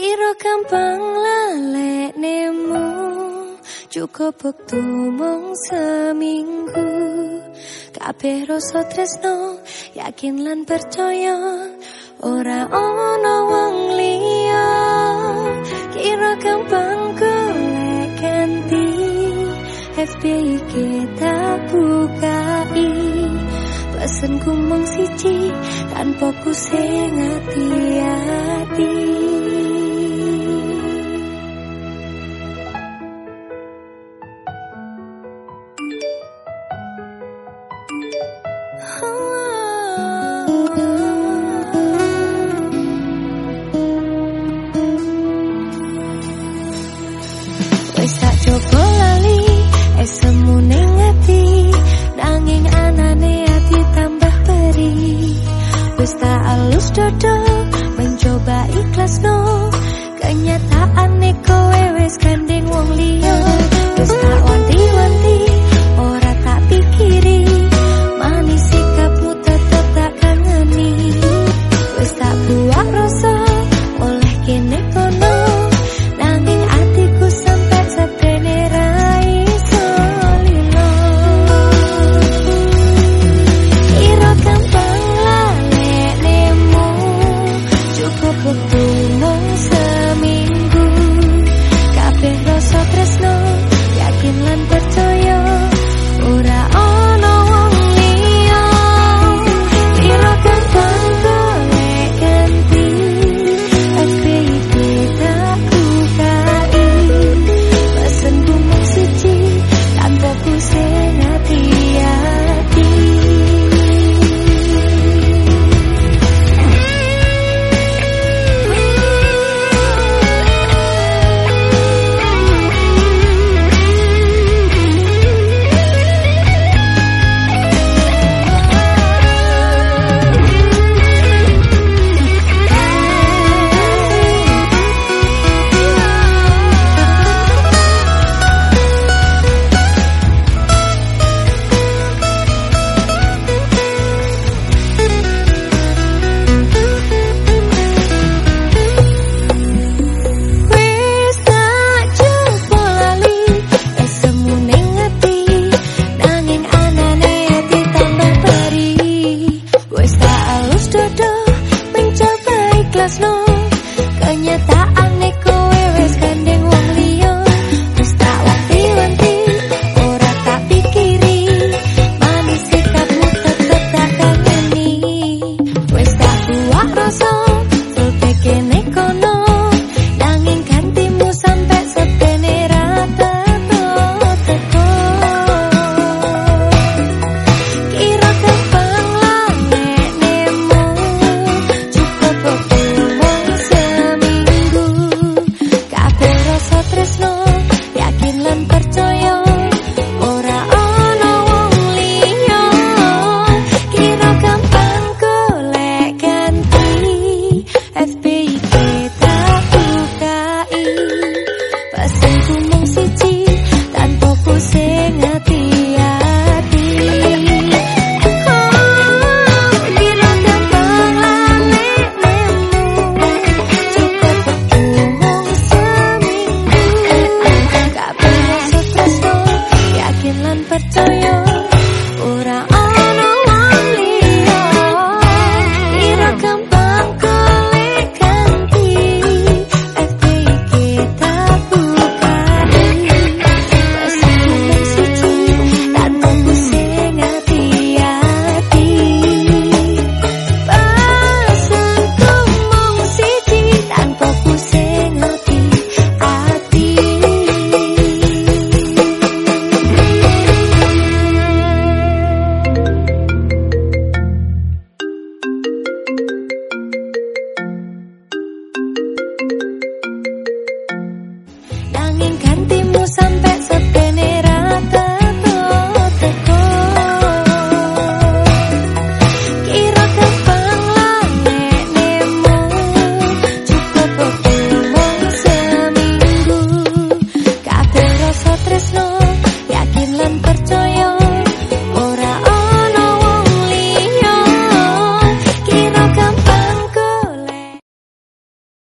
Kira gampang lalek nemu Cukup waktu mong seminggu. Kabeh rasa tresno Yakin lan percaya. Ora ono wong liya. Kira gampang golek ganti FB kita bukai. Pesenku mong siji Tanpa ku sing hati-hati no